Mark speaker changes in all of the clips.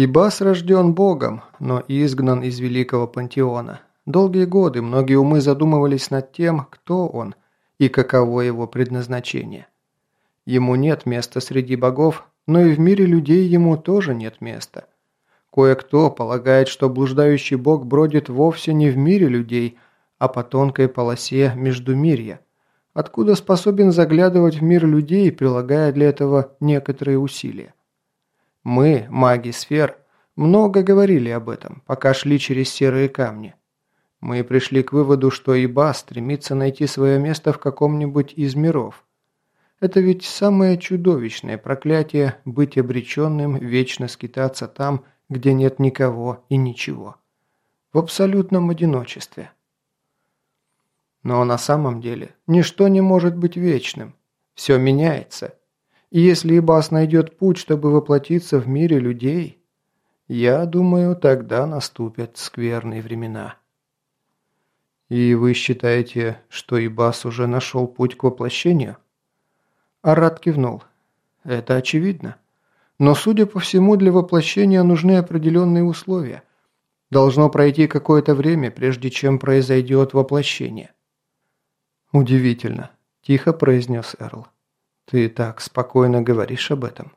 Speaker 1: Ибас рожден Богом, но изгнан из великого пантеона. Долгие годы многие умы задумывались над тем, кто он и каково его предназначение. Ему нет места среди богов, но и в мире людей ему тоже нет места. Кое-кто полагает, что блуждающий бог бродит вовсе не в мире людей, а по тонкой полосе Междумирья, откуда способен заглядывать в мир людей, прилагая для этого некоторые усилия. Мы, маги сфер, много говорили об этом, пока шли через серые камни. Мы пришли к выводу, что Иба стремится найти свое место в каком-нибудь из миров. Это ведь самое чудовищное проклятие быть обреченным вечно скитаться там, где нет никого и ничего. В абсолютном одиночестве. Но на самом деле ничто не может быть вечным. Все меняется. И если Ибас найдет путь, чтобы воплотиться в мире людей, я думаю, тогда наступят скверные времена. «И вы считаете, что Ибас уже нашел путь к воплощению?» Арат кивнул. «Это очевидно. Но, судя по всему, для воплощения нужны определенные условия. Должно пройти какое-то время, прежде чем произойдет воплощение». «Удивительно», – тихо произнес Эрл. «Ты так спокойно говоришь об этом».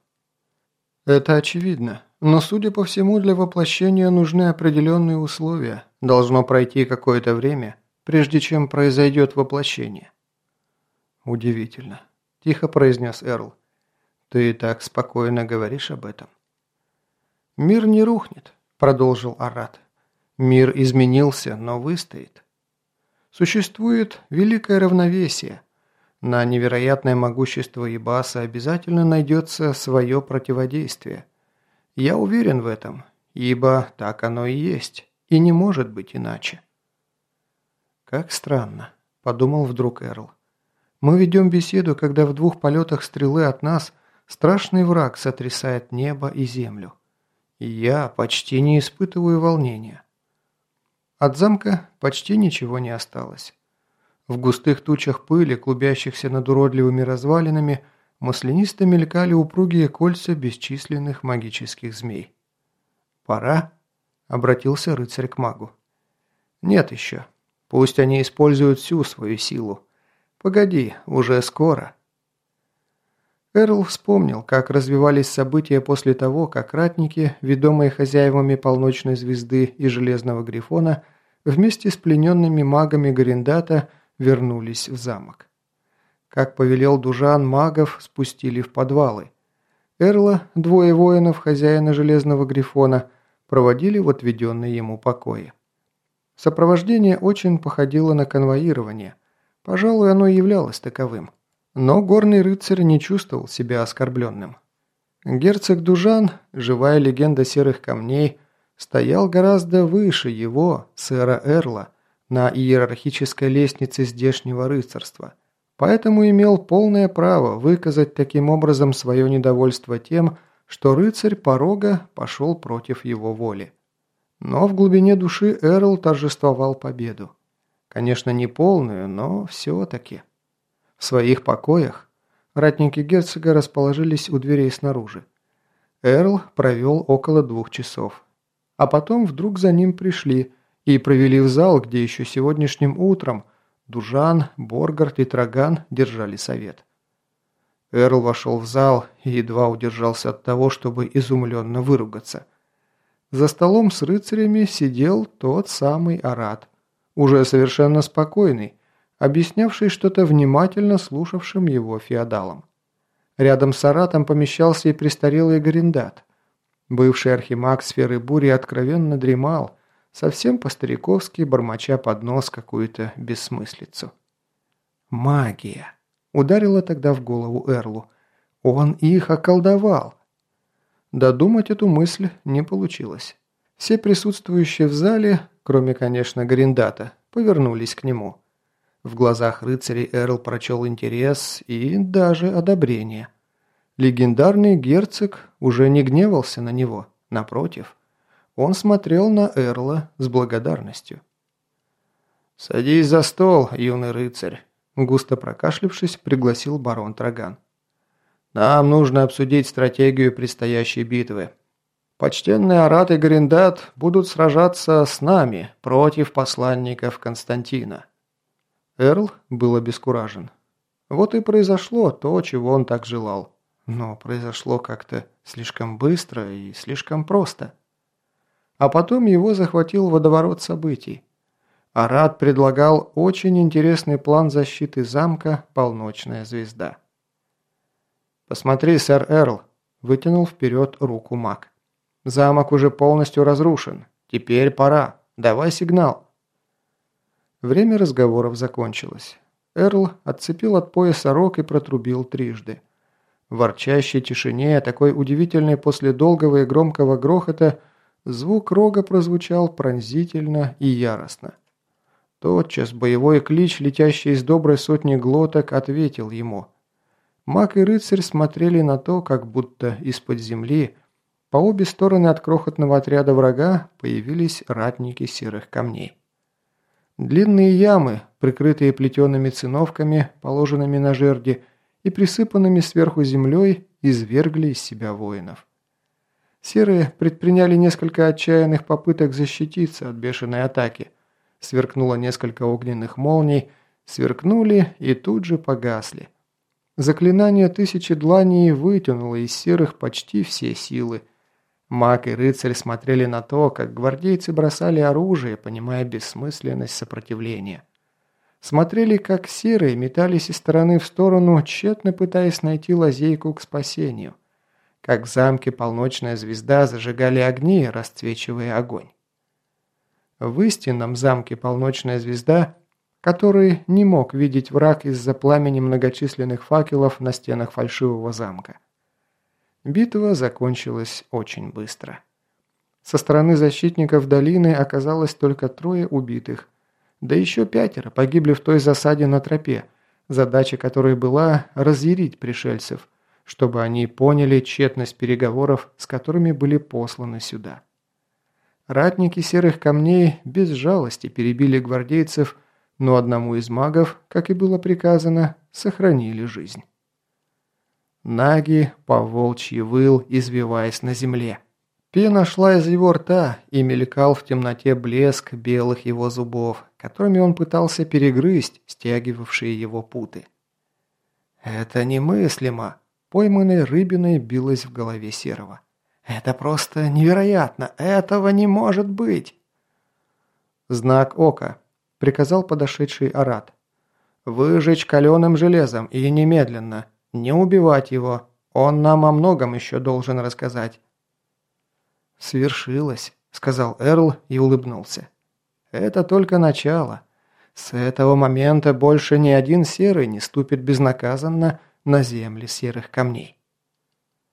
Speaker 1: «Это очевидно. Но, судя по всему, для воплощения нужны определенные условия. Должно пройти какое-то время, прежде чем произойдет воплощение». «Удивительно», – тихо произнес Эрл. «Ты так спокойно говоришь об этом». «Мир не рухнет», – продолжил Арат. «Мир изменился, но выстоит. Существует великое равновесие. На невероятное могущество Ибаса обязательно найдется свое противодействие. Я уверен в этом, ибо так оно и есть, и не может быть иначе». «Как странно», – подумал вдруг Эрл. «Мы ведем беседу, когда в двух полетах стрелы от нас страшный враг сотрясает небо и землю. И я почти не испытываю волнения». От замка почти ничего не осталось. В густых тучах пыли, клубящихся над уродливыми развалинами, маслянисто мелькали упругие кольца бесчисленных магических змей. «Пора?» – обратился рыцарь к магу. «Нет еще», Пусть они используют всю свою силу. Погоди, уже скоро. Эрл вспомнил, как развивались события после того, как ратники, ведомые хозяевами полночной звезды и железного грифона, вместе с плененными магами Гарендата вернулись в замок. Как повелел Дужан, магов спустили в подвалы. Эрла, двое воинов, хозяина железного грифона, проводили в отведенные ему покои. Сопровождение очень походило на конвоирование. Пожалуй, оно и являлось таковым. Но горный рыцарь не чувствовал себя оскорбленным. Герцог Дужан, живая легенда серых камней, стоял гораздо выше его, сэра Эрла, на иерархической лестнице здешнего рыцарства, поэтому имел полное право выказать таким образом свое недовольство тем, что рыцарь порога пошел против его воли. Но в глубине души Эрл торжествовал победу. Конечно, не полную, но все-таки. В своих покоях ратники герцога расположились у дверей снаружи. Эрл провел около двух часов. А потом вдруг за ним пришли и провели в зал, где еще сегодняшним утром Дужан, Боргард и Траган держали совет. Эрл вошел в зал и едва удержался от того, чтобы изумленно выругаться. За столом с рыцарями сидел тот самый Арат, уже совершенно спокойный, объяснявший что-то внимательно слушавшим его феодалам. Рядом с Аратом помещался и престарелый Гарендат. Бывший архимаг сферы бури откровенно дремал, совсем по-стариковски бормоча под нос какую-то бессмыслицу. «Магия!» – ударила тогда в голову Эрлу. «Он их околдовал!» Додумать эту мысль не получилось. Все присутствующие в зале, кроме, конечно, Гриндата, повернулись к нему. В глазах рыцарей Эрл прочел интерес и даже одобрение. Легендарный герцог уже не гневался на него, напротив. Он смотрел на Эрла с благодарностью. «Садись за стол, юный рыцарь», – густо прокашлившись, пригласил барон Траган. Нам нужно обсудить стратегию предстоящей битвы. Почтенный Арат и Гриндат будут сражаться с нами против посланников Константина». Эрл был обескуражен. Вот и произошло то, чего он так желал. Но произошло как-то слишком быстро и слишком просто. А потом его захватил водоворот событий. Арат предлагал очень интересный план защиты замка «Полночная звезда». «Посмотри, сэр Эрл», – вытянул вперед руку маг. «Замок уже полностью разрушен. Теперь пора. Давай сигнал». Время разговоров закончилось. Эрл отцепил от пояса рог и протрубил трижды. В ворчащей тишине, такой удивительной после долгого и громкого грохота, звук рога прозвучал пронзительно и яростно. Тотчас боевой клич, летящий из доброй сотни глоток, ответил ему. Маг и рыцарь смотрели на то, как будто из-под земли по обе стороны от крохотного отряда врага появились ратники серых камней. Длинные ямы, прикрытые плетеными циновками, положенными на жерди, и присыпанными сверху землей, извергли из себя воинов. Серые предприняли несколько отчаянных попыток защититься от бешеной атаки – Сверкнуло несколько огненных молний, сверкнули и тут же погасли. Заклинание тысячи дланей вытянуло из серых почти все силы. Маг и рыцарь смотрели на то, как гвардейцы бросали оружие, понимая бессмысленность сопротивления. Смотрели, как серые метались из стороны в сторону, тщетно пытаясь найти лазейку к спасению. Как в замке полночная звезда зажигали огни, расцвечивая огонь. В истинном замке полночная звезда, который не мог видеть враг из-за пламени многочисленных факелов на стенах фальшивого замка. Битва закончилась очень быстро. Со стороны защитников долины оказалось только трое убитых, да еще пятеро погибли в той засаде на тропе, задача которой была разъярить пришельцев, чтобы они поняли тщетность переговоров, с которыми были посланы сюда. Ратники серых камней без жалости перебили гвардейцев, но одному из магов, как и было приказано, сохранили жизнь. Наги по волчьи выл, извиваясь на земле. Пена шла из его рта и мелькал в темноте блеск белых его зубов, которыми он пытался перегрызть стягивавшие его путы. «Это немыслимо!» Пойманной рыбиной билось в голове Серого. Это просто невероятно! Этого не может быть!» «Знак ока», — приказал подошедший Арат. «Выжечь каленым железом и немедленно. Не убивать его. Он нам о многом еще должен рассказать». «Свершилось», — сказал Эрл и улыбнулся. «Это только начало. С этого момента больше ни один серый не ступит безнаказанно на земли серых камней».